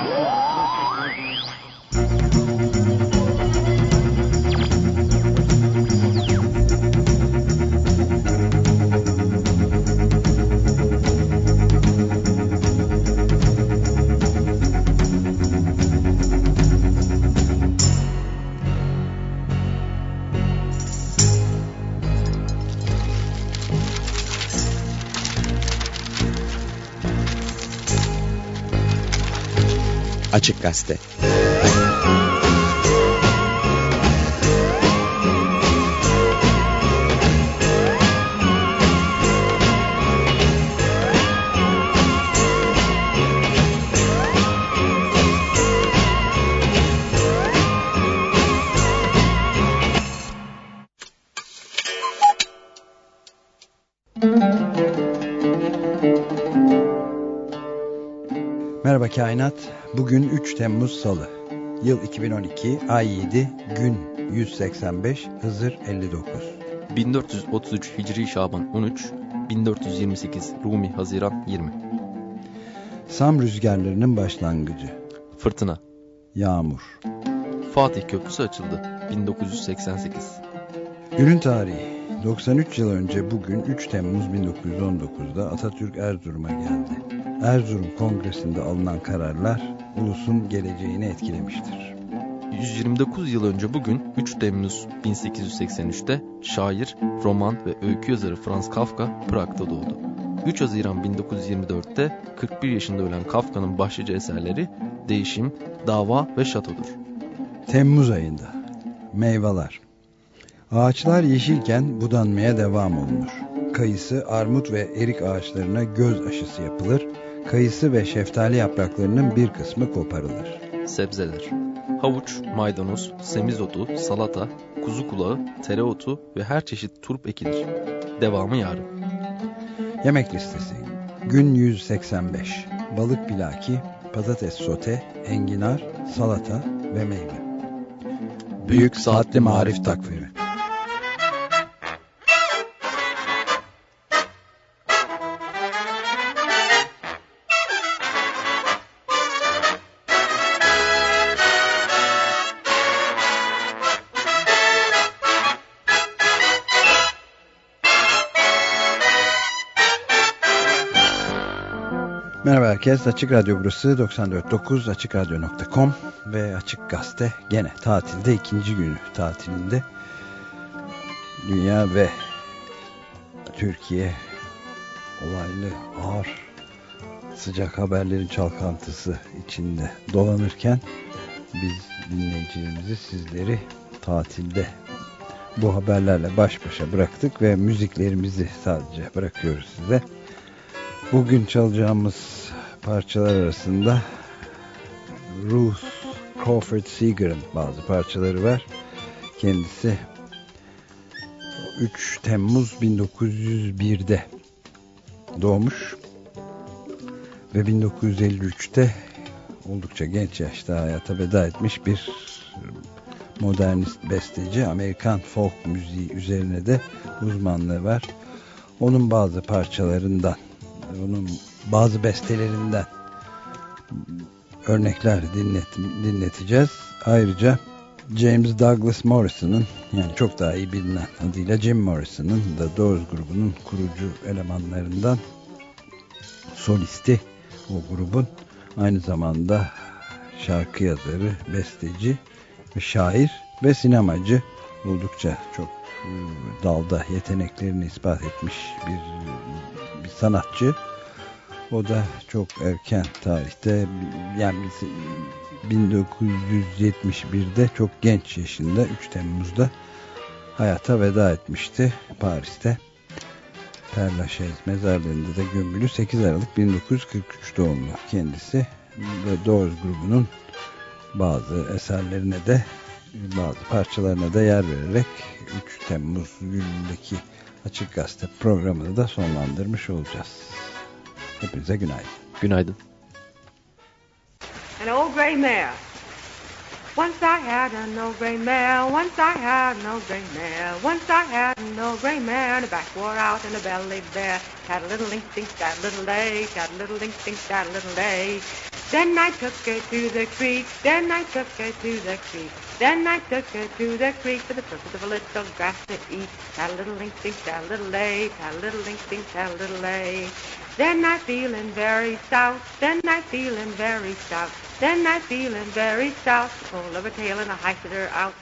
Whoa. Açık Gazete Merhaba Kainat. Bugün 3 Temmuz Salı. Yıl 2012, ay 7, gün 185, Hızır 59. 1433 Hicri Şaban 13, 1428 Rumi Haziran 20. Sam rüzgarlarının başlangıcı. Fırtına. Yağmur. Fatih Köprüsü açıldı 1988. Günün tarihi. 93 yıl önce bugün 3 Temmuz 1919'da Atatürk Erzurum'a geldi. Erzurum Kongresi'nde alınan kararlar ulusun geleceğini etkilemiştir. 129 yıl önce bugün 3 Temmuz 1883'te şair, roman ve öykü yazarı Franz Kafka Prag'da doğdu. 3 Haziran 1924'te 41 yaşında ölen Kafka'nın başlıca eserleri Değişim, Dava ve Şatodur. Temmuz ayında Meyveler Ağaçlar yeşilken budanmaya devam olunur. Kayısı, armut ve erik ağaçlarına göz aşısı yapılır kayısı ve şeftali yapraklarının bir kısmı koparılır. Sebzeler Havuç, maydanoz, semizotu, salata, kuzu kulağı, tereotu ve her çeşit turp ekilir. Devamı yarın. Yemek listesi Gün 185 Balık pilaki, patates sote, enginar, salata ve meyve. Büyük Saatli Marif Takvimi Herkes. Açık Radyo burası 94.9 AçıkRadyo.com ve Açık Gazete gene tatilde ikinci günü tatilinde dünya ve Türkiye olaylı ağır sıcak haberlerin çalkantısı içinde dolanırken biz dinleyicilerimizi sizleri tatilde bu haberlerle baş başa bıraktık ve müziklerimizi sadece bırakıyoruz size. Bugün çalacağımız parçalar arasında Ruth Crawford Seeger'ın bazı parçaları var. Kendisi 3 Temmuz 1901'de doğmuş ve 1953'te oldukça genç yaşta hayata veda etmiş bir modernist besteci. Amerikan folk müziği üzerine de uzmanlığı var. Onun bazı parçalarından onun bazı bestelerinden örnekler dinlet, dinleteceğiz. Ayrıca James Douglas Morrison'ın yani çok daha iyi bilinen adıyla Jim Morrison'ın da Doors grubunun kurucu elemanlarından solisti o grubun aynı zamanda şarkı yazarı, besteci ve şair ve sinemacı oldukça çok ıı, dalda yeteneklerini ispat etmiş bir bir sanatçı. O da çok erken tarihte yani 1971'de çok genç yaşında 3 Temmuz'da hayata veda etmişti Paris'te. Père Lachaise mezarlığında da gömülü 8 Aralık 1943 doğumlu kendisi ve Doors grubunun bazı eserlerine de bazı parçalarına da yer vererek 3 Temmuz günündeki Açık Gazete programını da sonlandırmış olacağız. Hepinize günaydın. Günaydın. An old gray mare. Once I had an old gray mare, once I had an old gray mare, once I had an old gray mare, and a back wore out and a belly bare. Had a little link, dink, that little day, got a little link, dink, that little day. Then I took her to the creek, then I took her to the creek. Then I took her to the creek for the purpose of a little grass to eat. Tad little link, dink, tad little lay, tad little link, dink, tad little lay. Then I feeling very stout, then I feeling very stout, then I feeling very stout. Pull of a tail and I hoisted her out.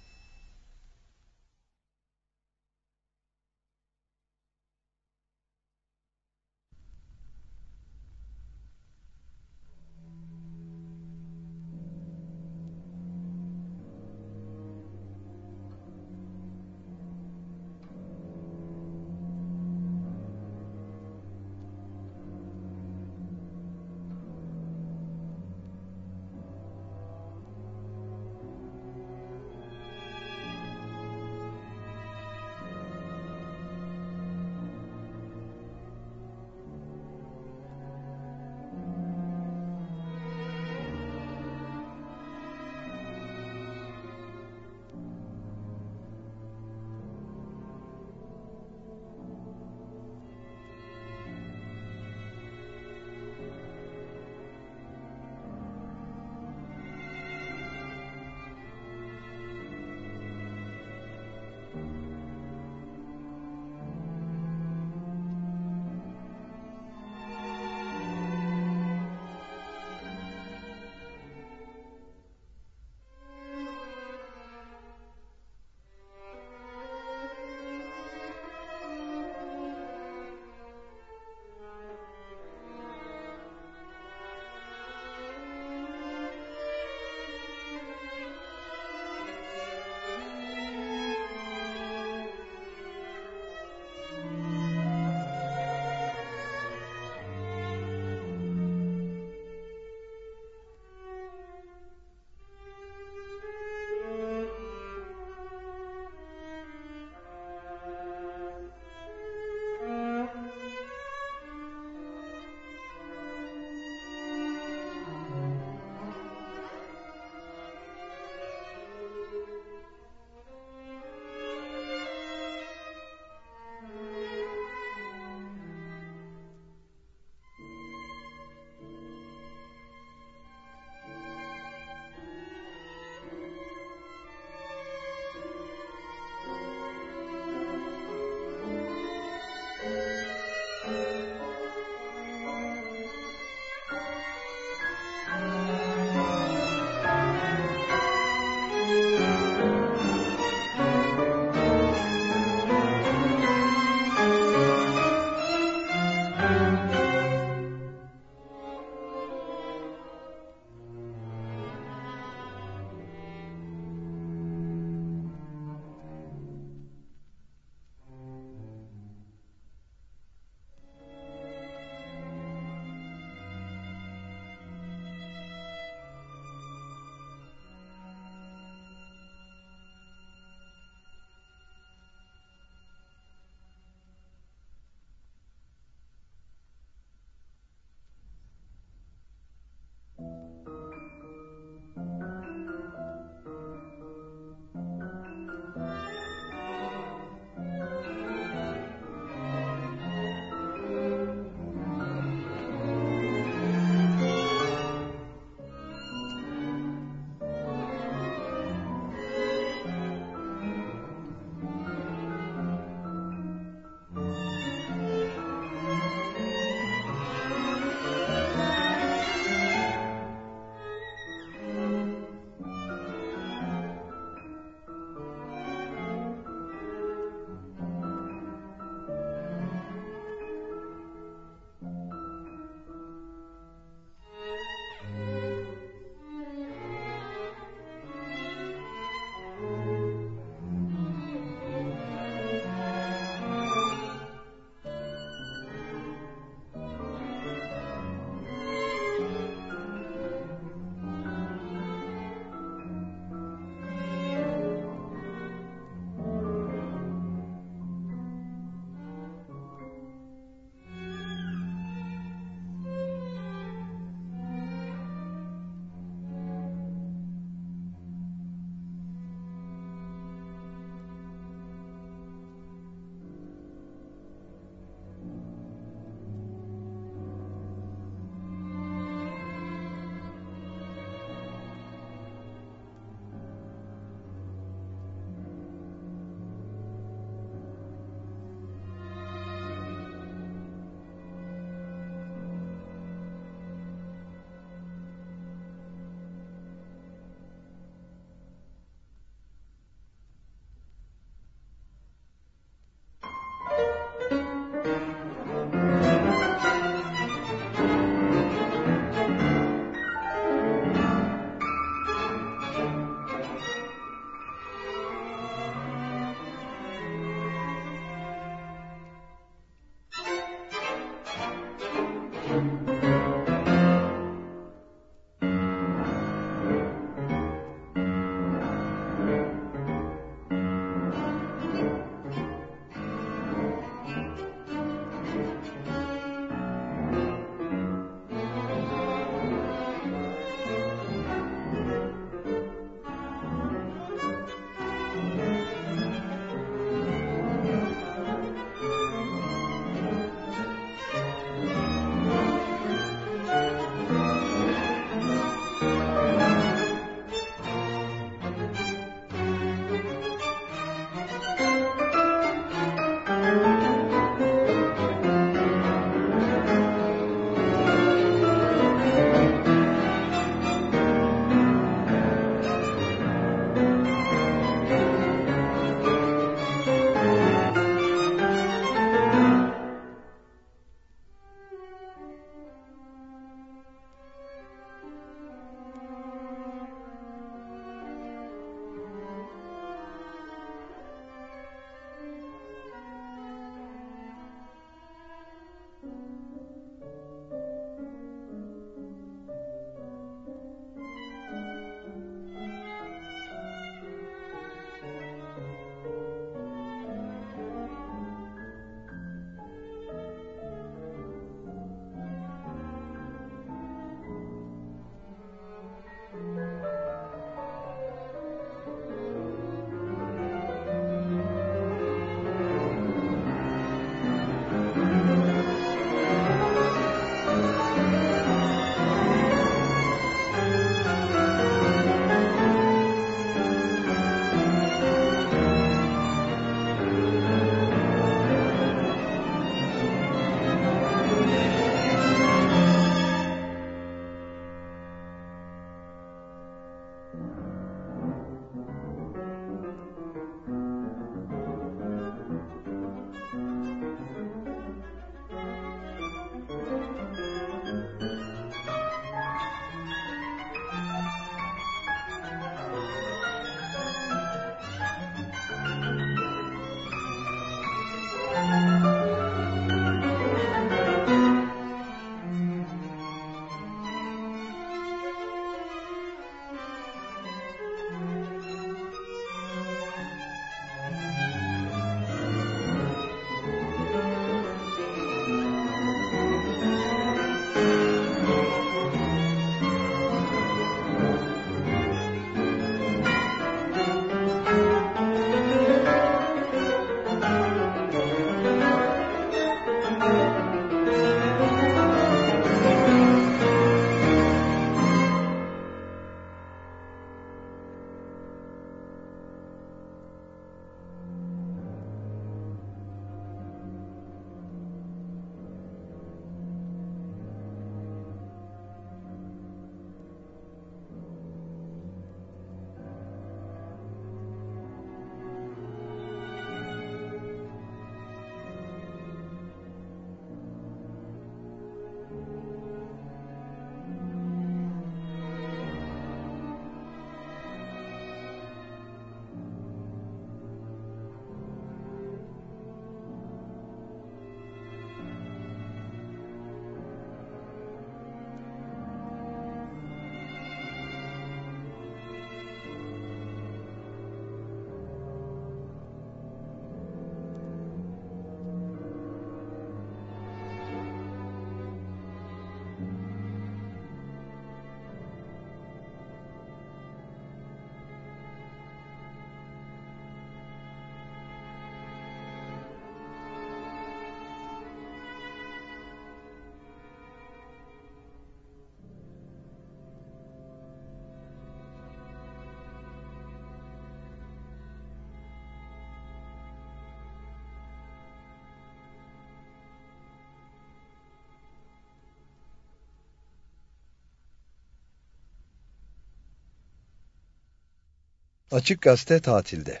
Açık Gazete tatilde.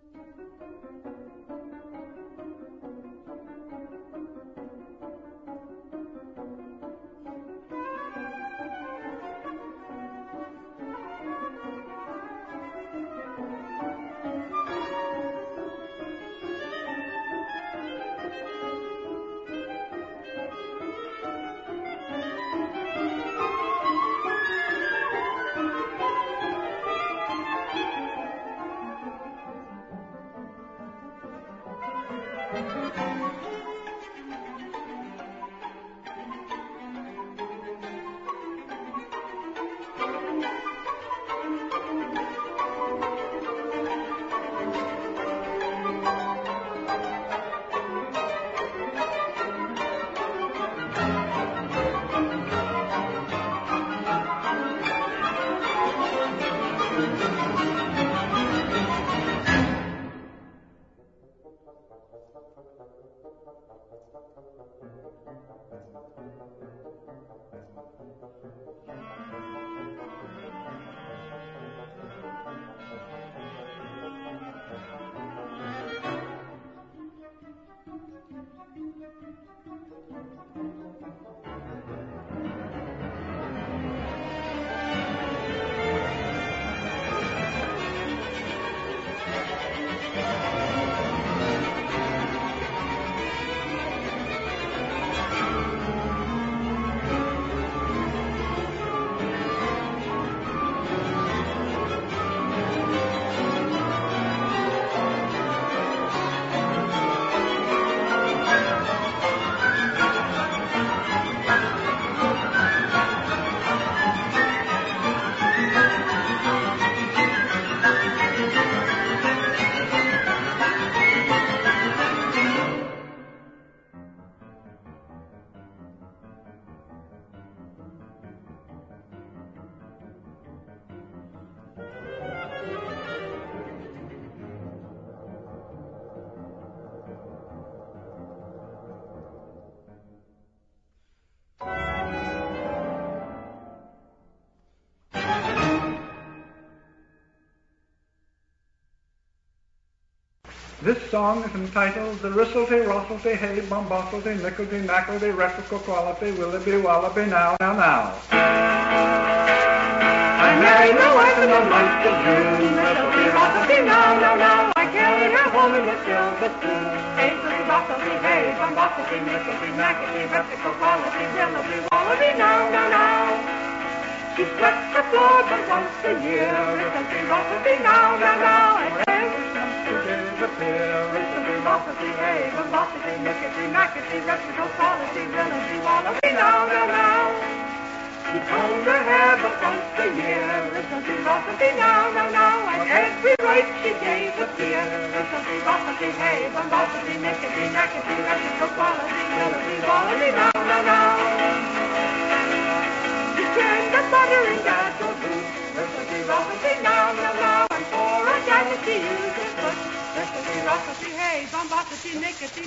うん。This song is entitled The Ristlety, Rostlety, Hey, Bombostlety, Nicklety, Knacklety, Rectical Quality, Willoughby, Wallaby, Now, Now, Now. I married my wife in the month of June. Ristlety, Rostlety, Now, Now, Now. I carried her home in the silver spoon. Hey, Rostlety, Hey, Bombostlety, Nicklety, Knacklety, Rectical Quality, Willoughby, Wallaby, Now, Now, Now. She swept the floor but once a year. Ristlety, Rostlety, Now, Now, Now. And every disappear. Rickety, bossity, hey, bombosity, nickety, nackety, reptical quality, villainy, wallaby, now, now, now. She combed her hair but once a year. Rickety, bossity, now, now, now. And every right she gave a fear. Rickety, bossity, hey, bombosity, nickety, nackety, reptical quality, villainy, wallaby, now, now, now. The bossity, now, now, now. And for a gadget she used her foot. hey, nickety.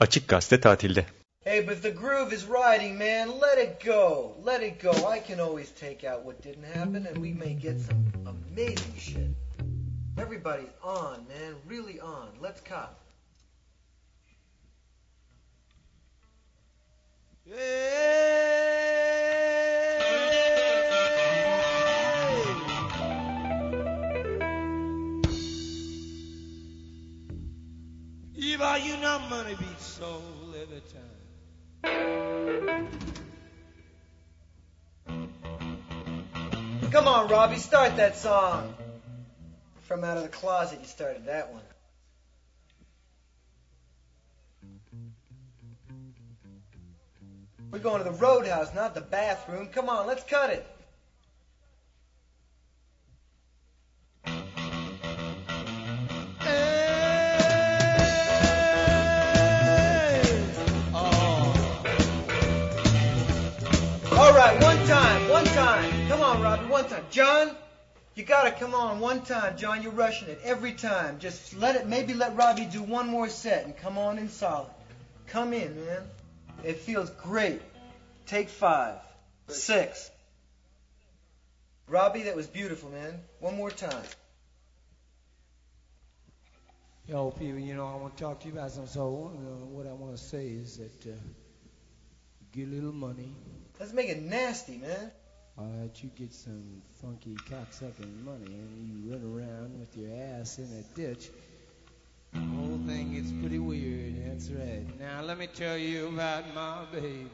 Açık Gazete tatilde. Hey, but the groove is riding, man. Let it go. Let it go. I can always take out what didn't happen, and we may get some amazing shit. Everybody's on, man. Really on. Let's cop. Yeah. Eva, you know money beats soul every time. Come on, Robby, start that song. From out of the closet, you started that one. We're going to the roadhouse, not the bathroom. Come on, let's cut it. right, one time. John, you gotta come on one time, John. You're rushing it every time. Just let it, maybe let Robby do one more set and come on in solid. Come in, man. It feels great. Take five, six. Robby, that was beautiful, man. One more time. Yo, people, you know, I want to talk to you about something. So, uh, what I want to say is that uh, get a little money. Let's make it nasty, man. All right, you get some funky cocksucking money, and you run around with your ass in a ditch. The whole thing gets pretty weird. That's right. Now, let me tell you about my baby.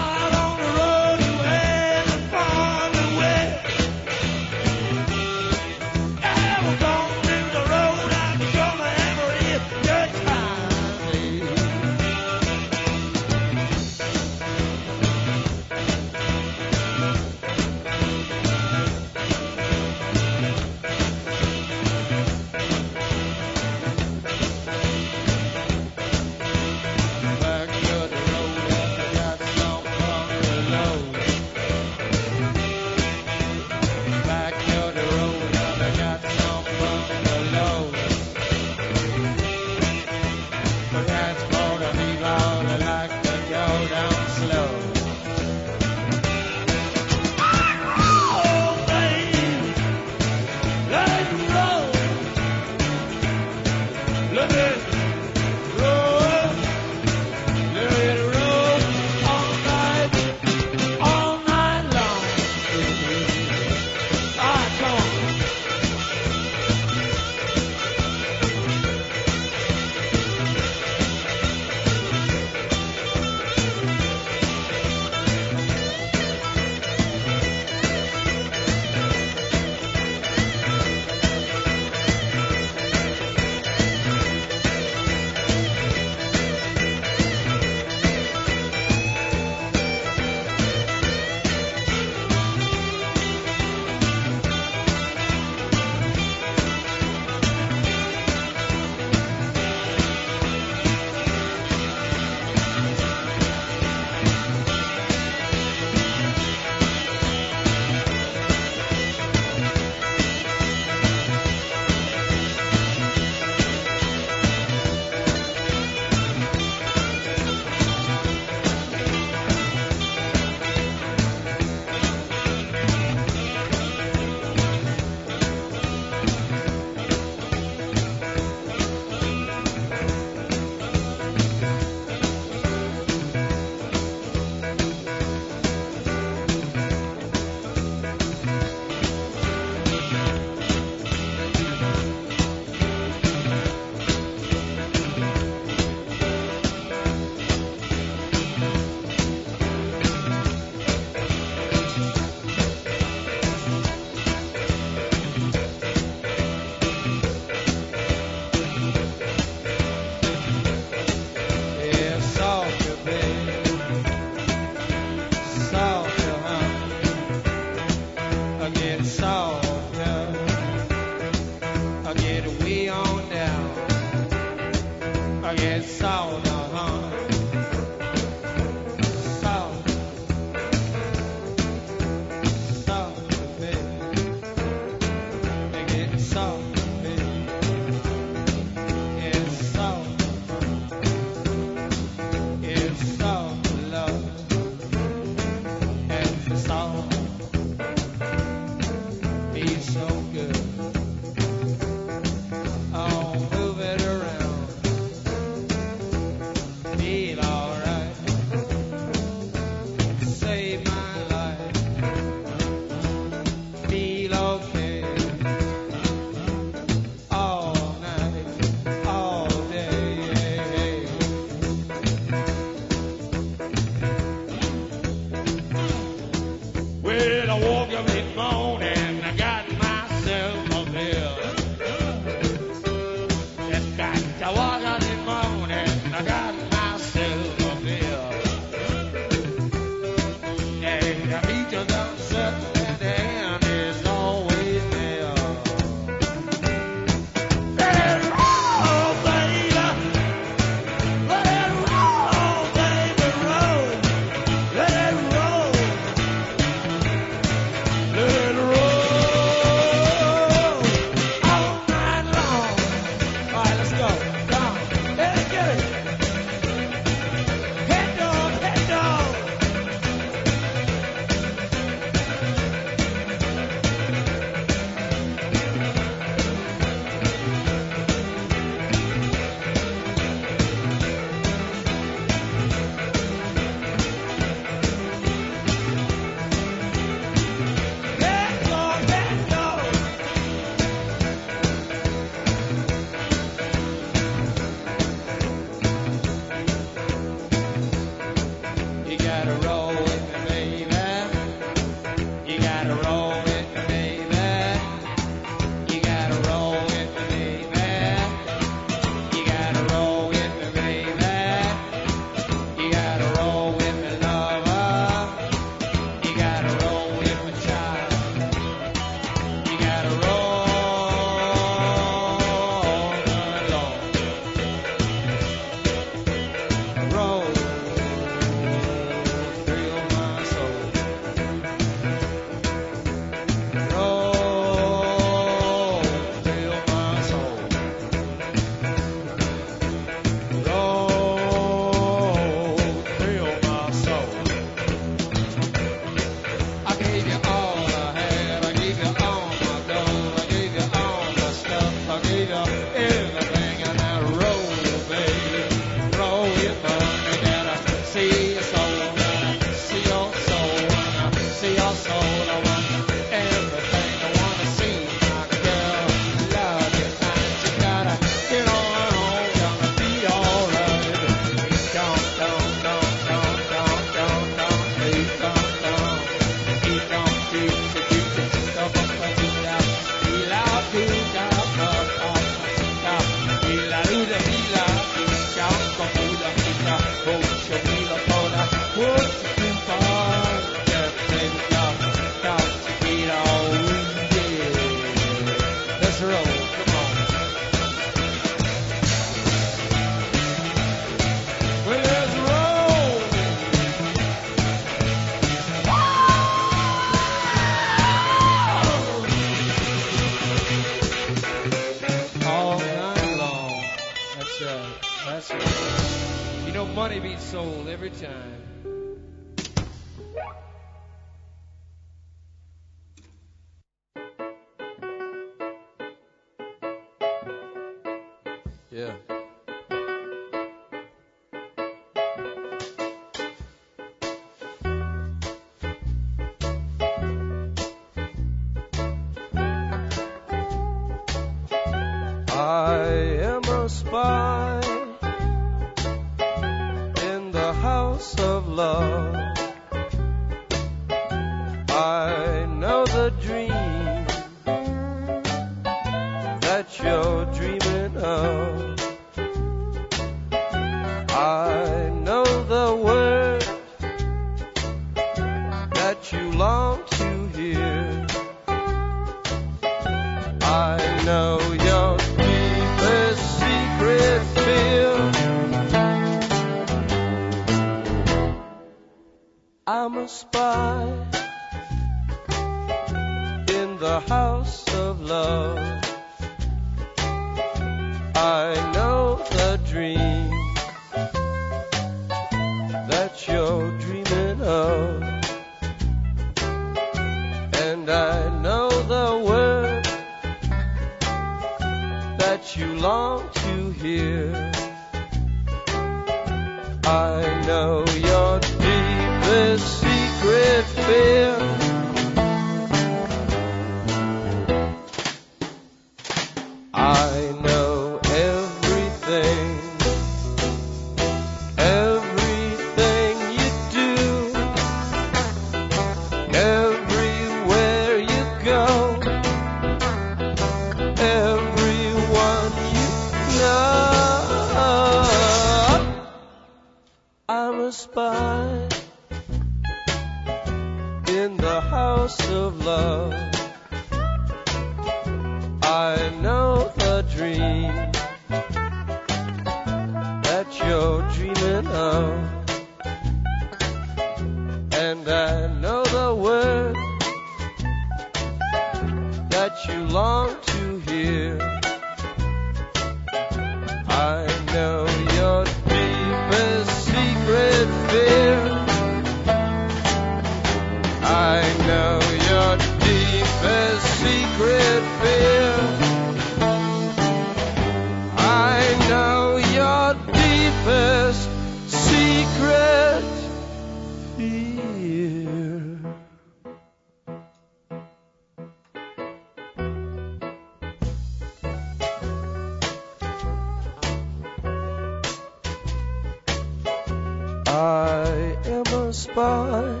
Spy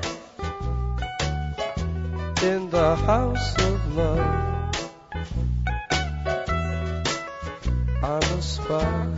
in the house of love. I'm a spy.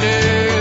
Shady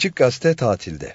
Açık Gazete tatilde.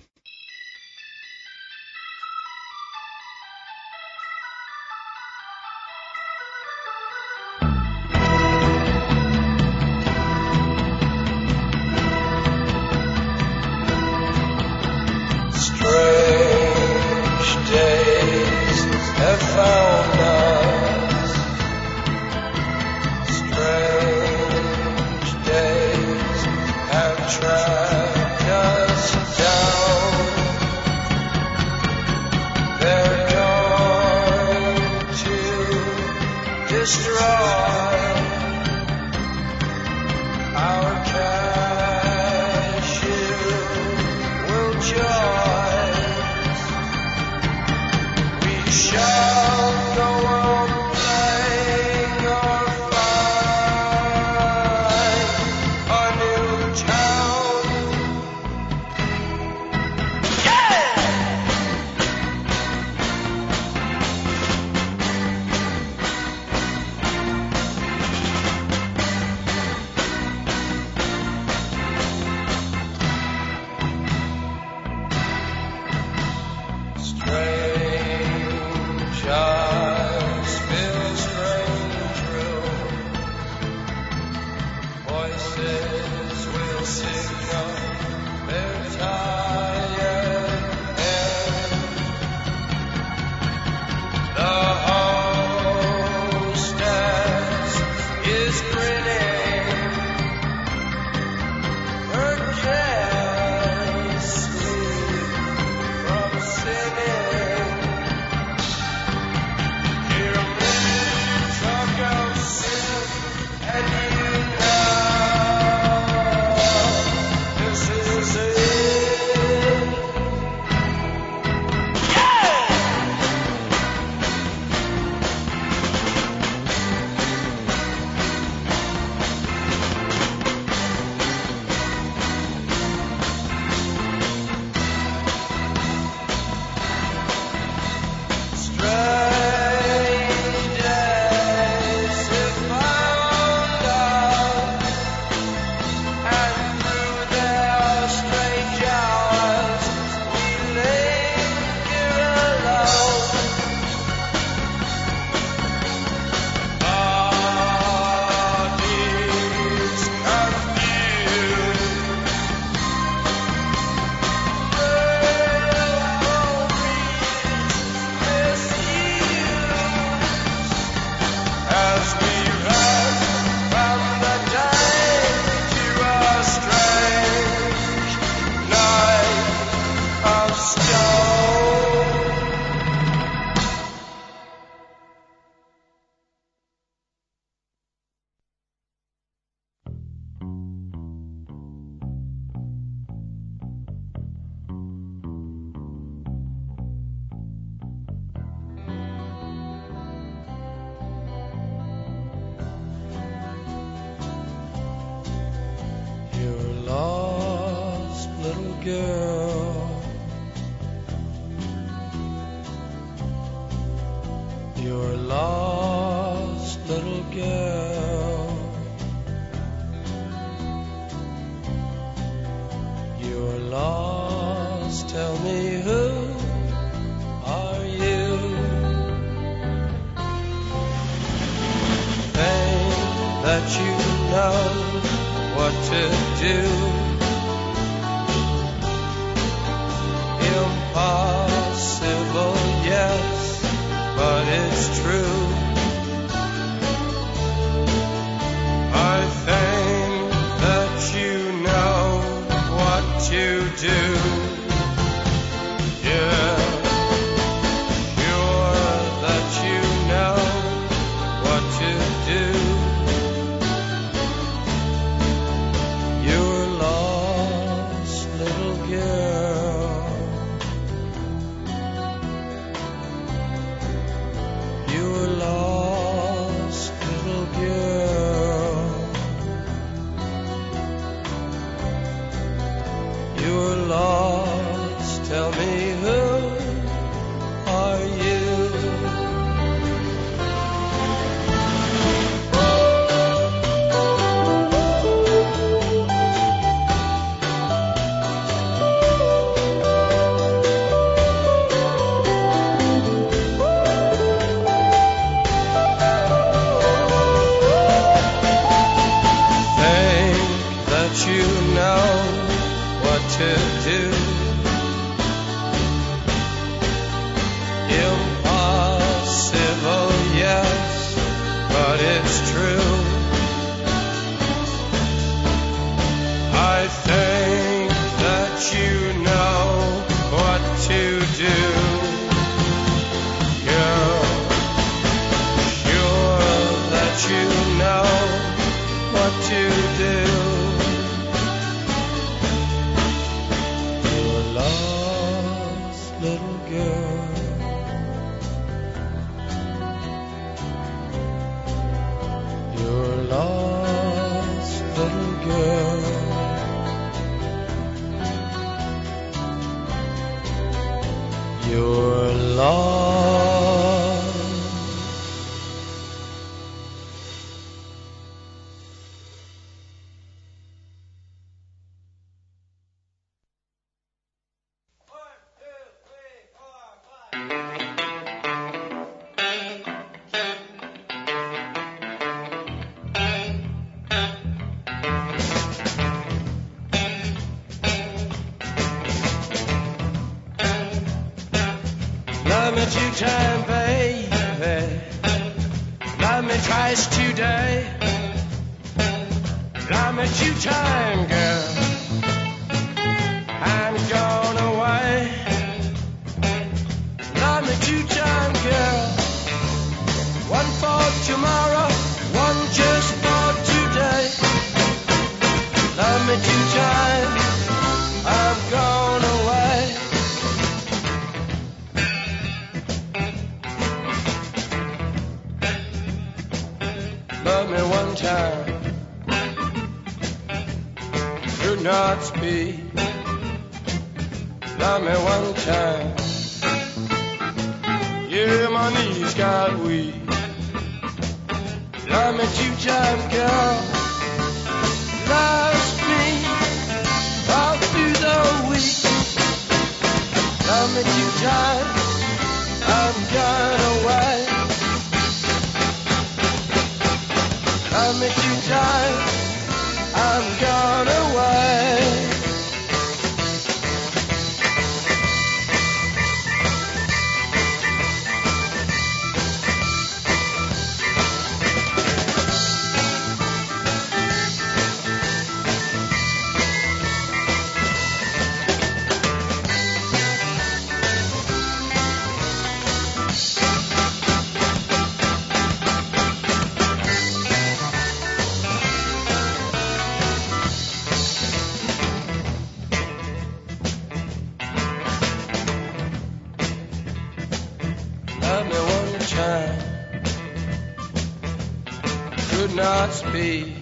Could not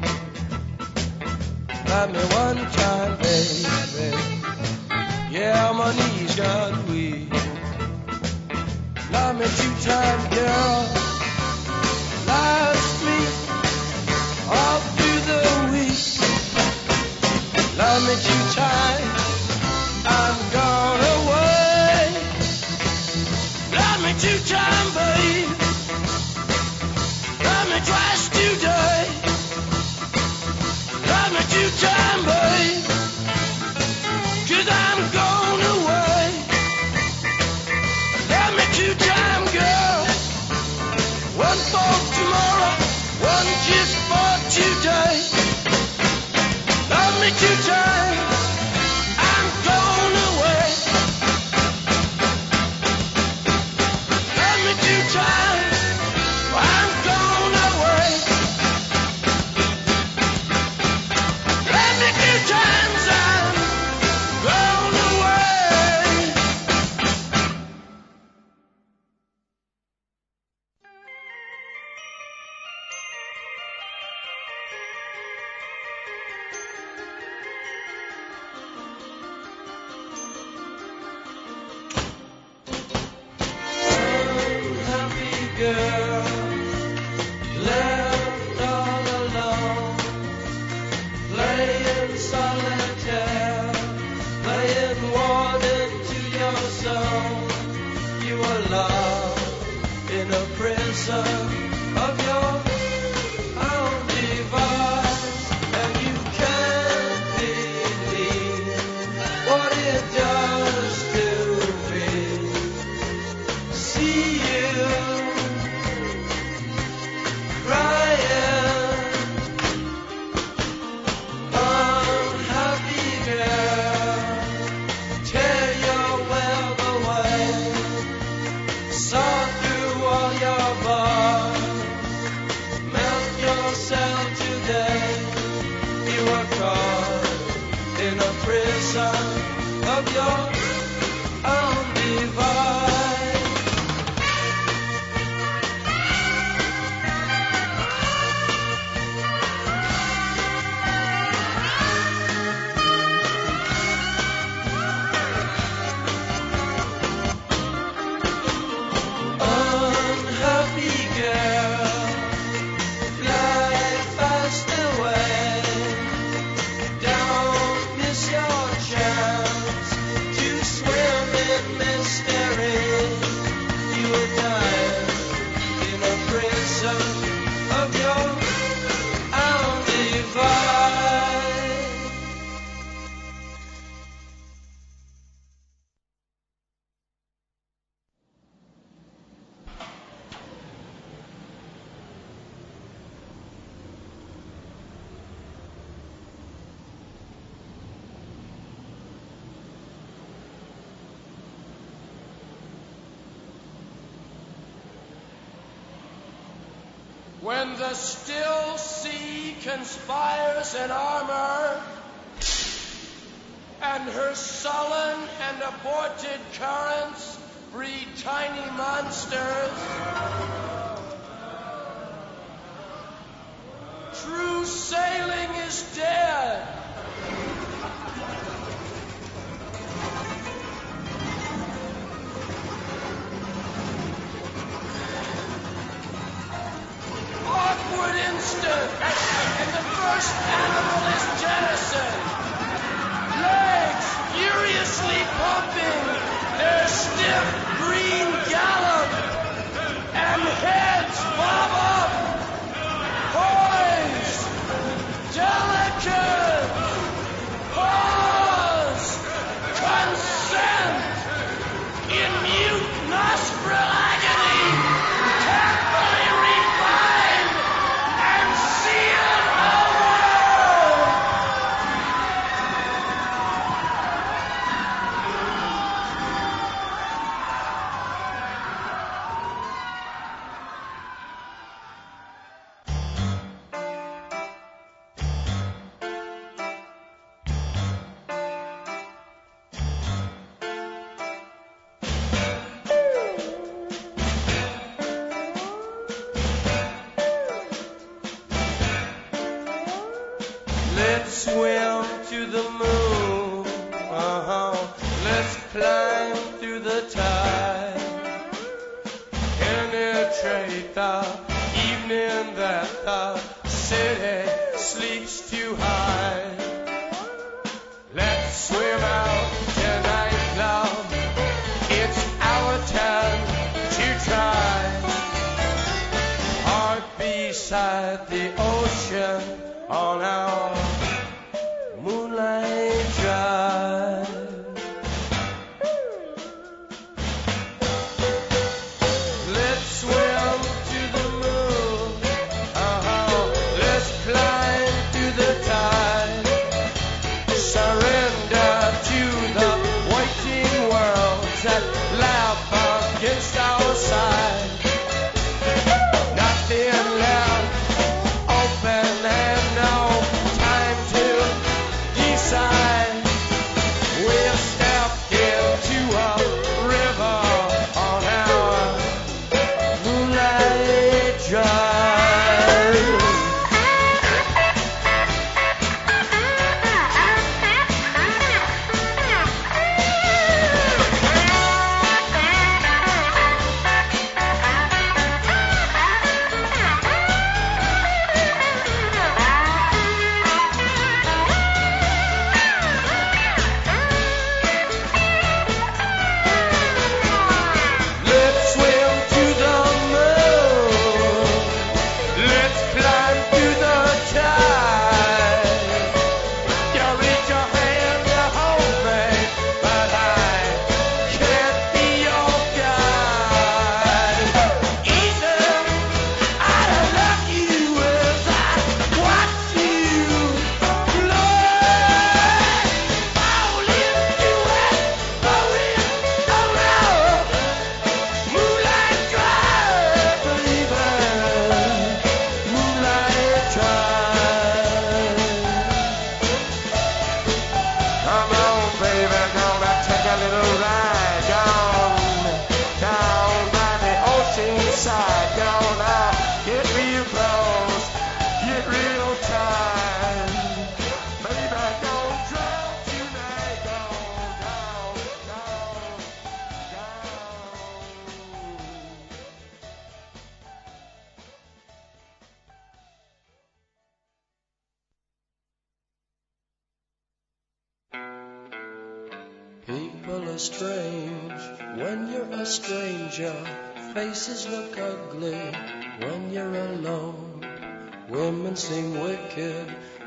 When the still sea conspires in armor, and her sullen and aborted currents breed tiny monsters. This animal is Jennison. Legs furiously pumping their stiff green gallop and head.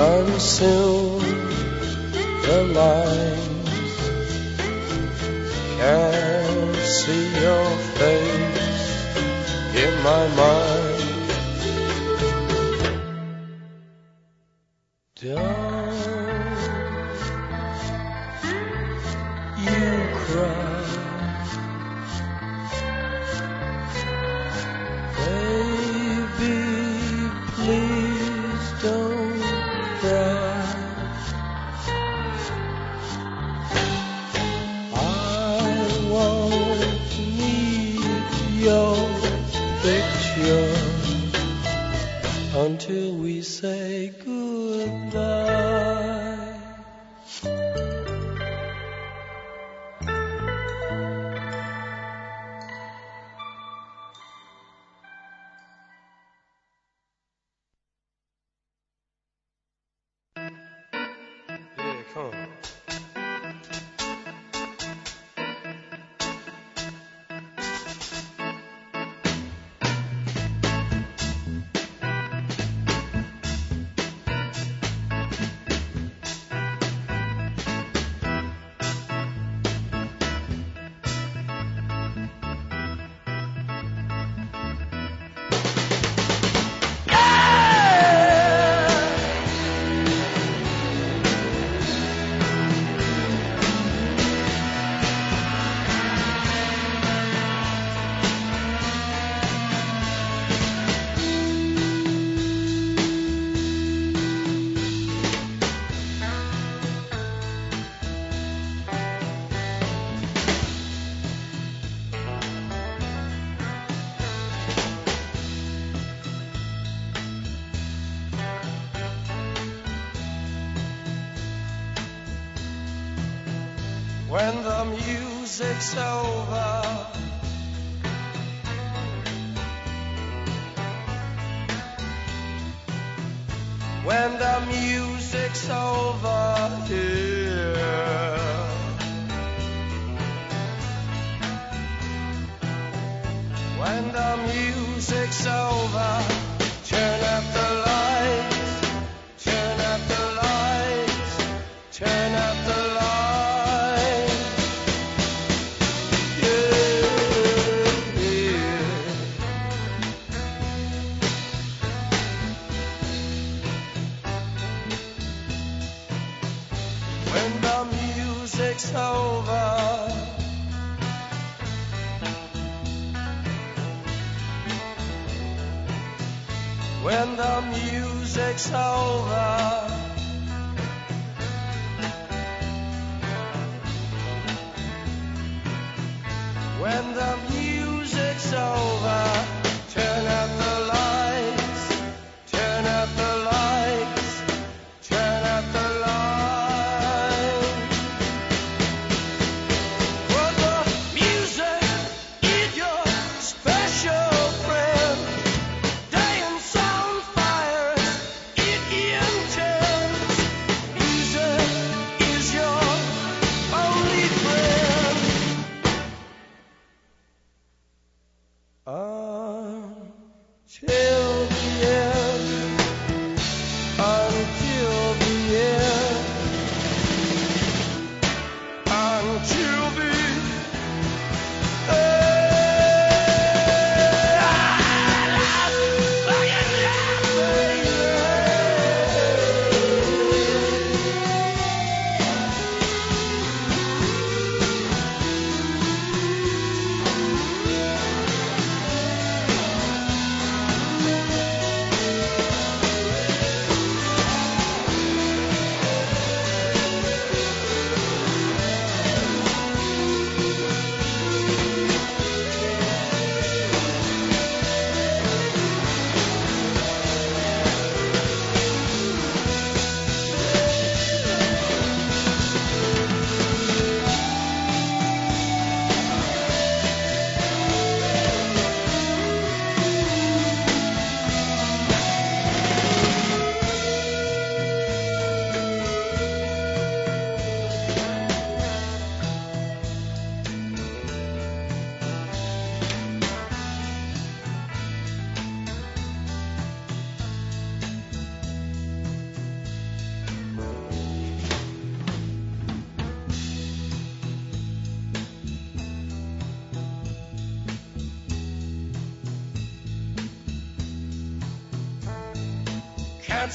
until the lights can't see your face in my mind.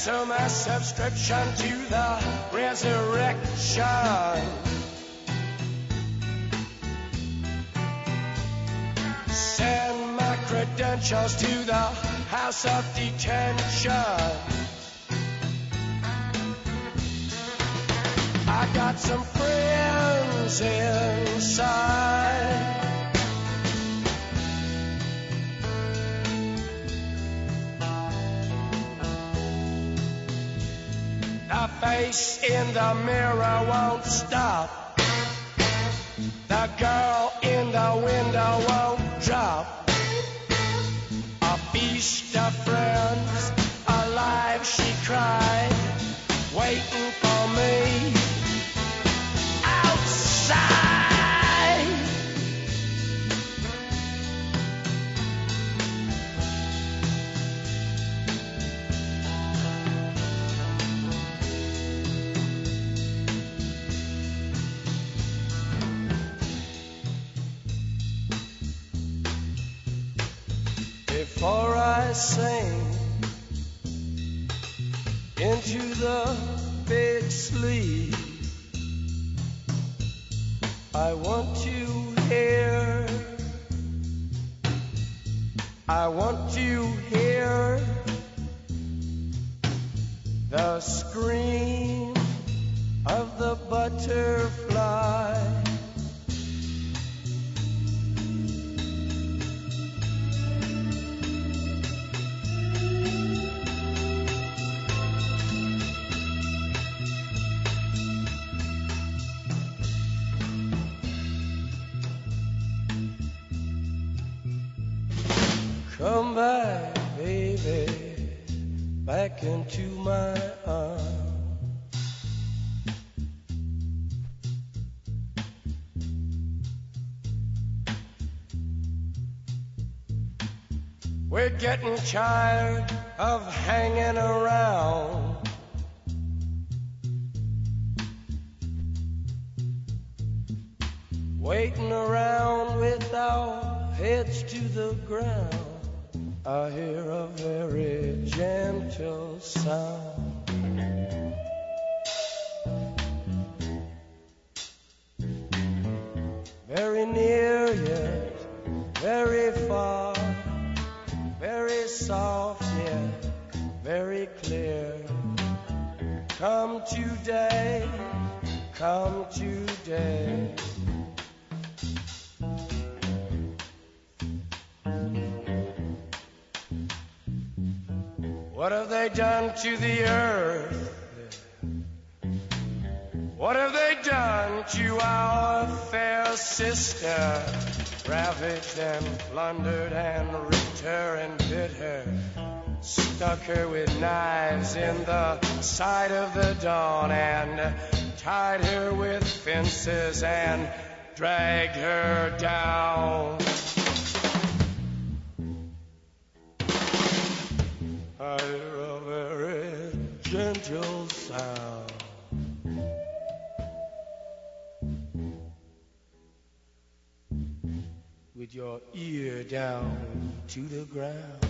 So my subscription to the resurrection. Send my credentials to the house of detention. In the mirror won't stop. Getting tired of hanging around. Waiting around with our heads to the ground. I hear a very gentle sound. Very near yet very far, soft yet very clear. Come today, come today. What have they done to the earth? What have they done to our fair sister? Ravaged and plundered and ripped her and bit her. Stuck her with knives in the side of the dawn and tied her with fences and dragged her down. I hear a very gentle sound. With your ear down to the ground.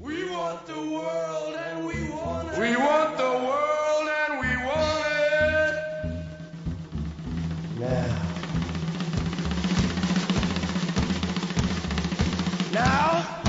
We want the world and we want it. We want the world and we want it. Now. Now.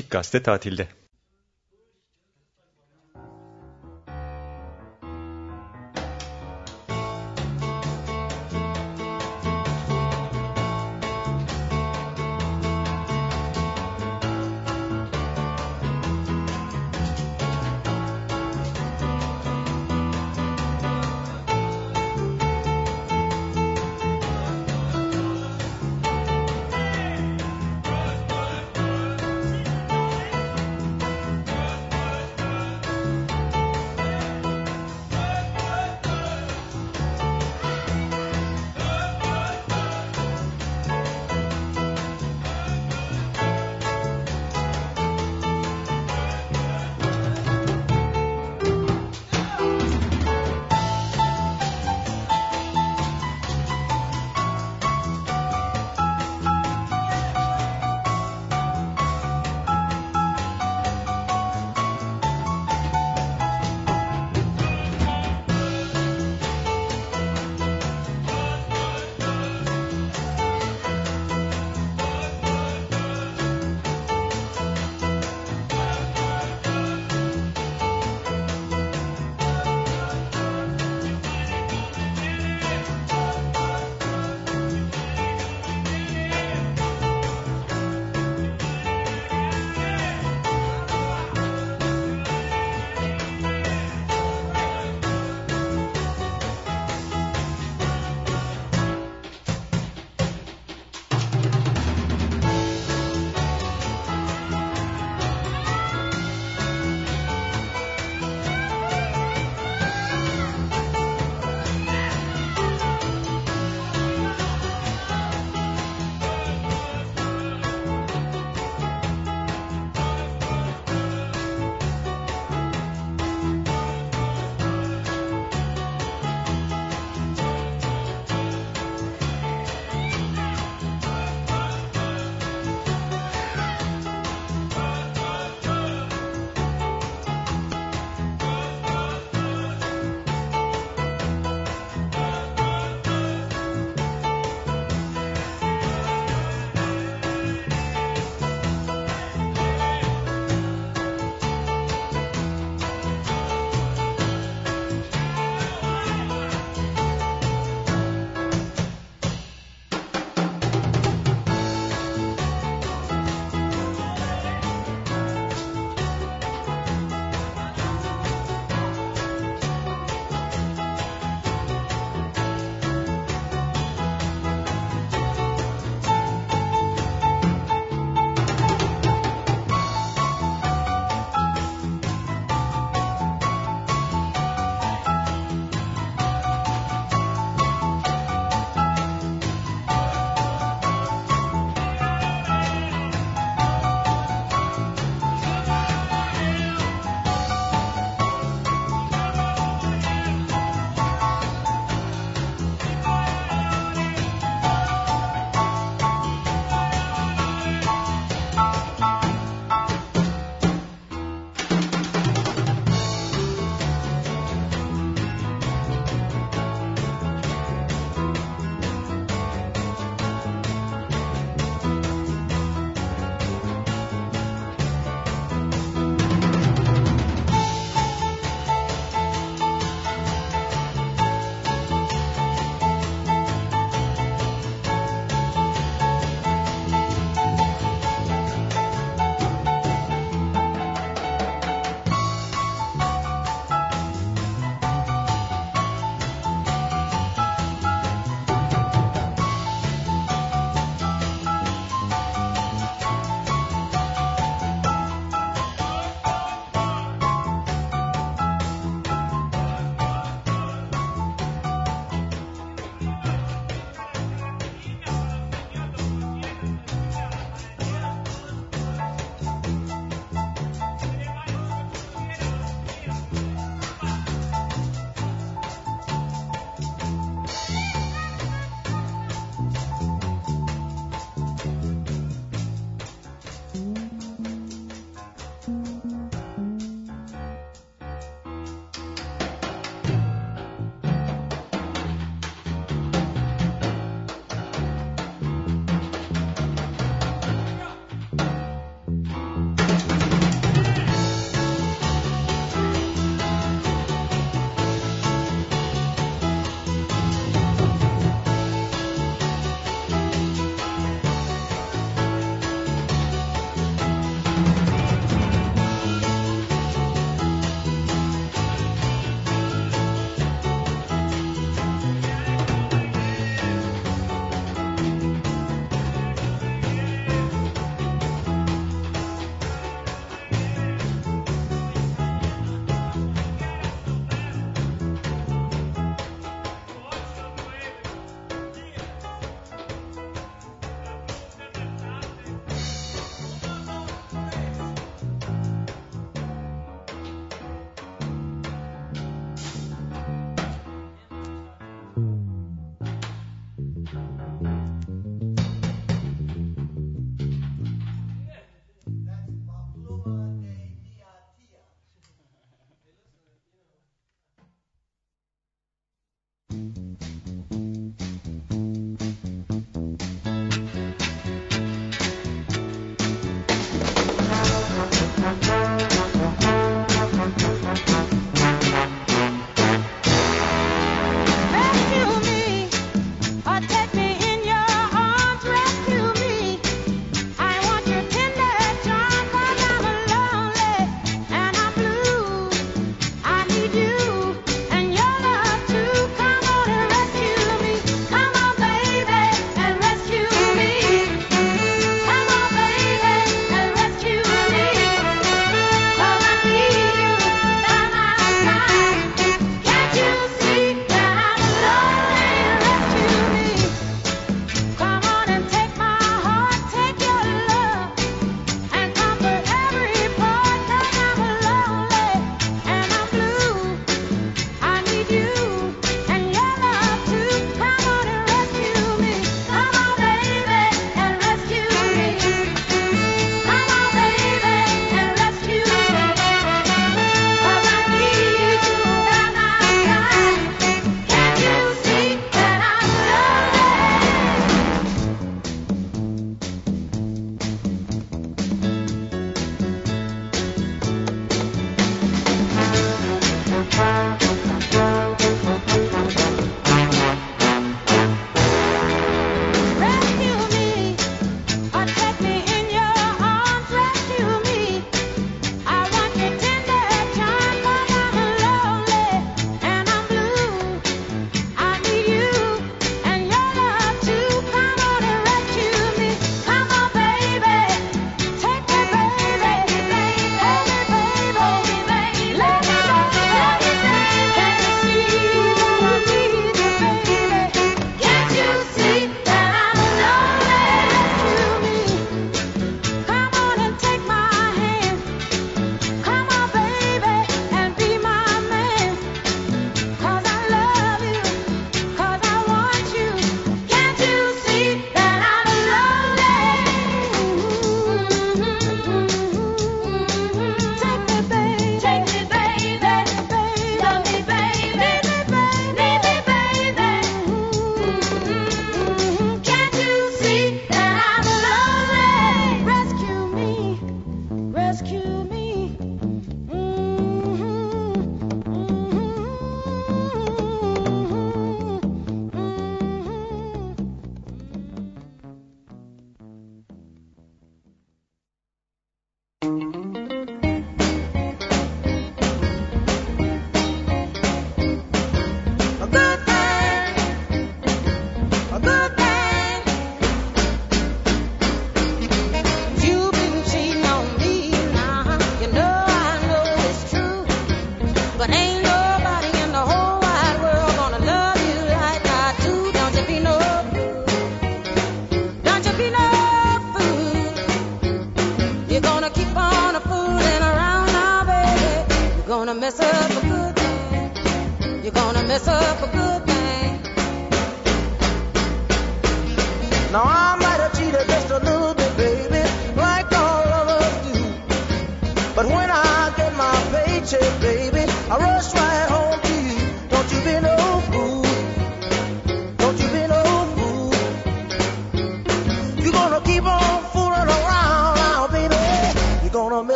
Açık Gazete tatilde.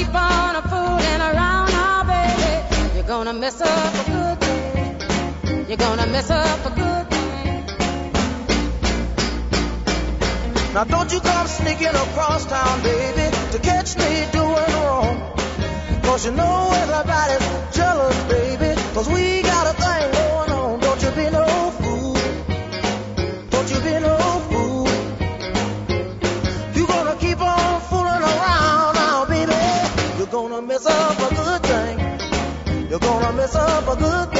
keep on a fooling around, oh baby, you're gonna mess up a good thing. You're gonna mess up a good thing. Now don't you come sneaking across town, baby, to catch me doing wrong. Cause you know everybody's jealous, baby, cause we got a thing going sabahı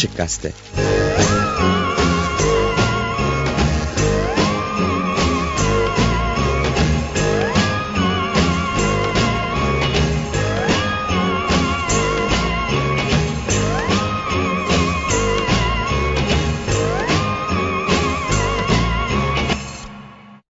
Açık Gazete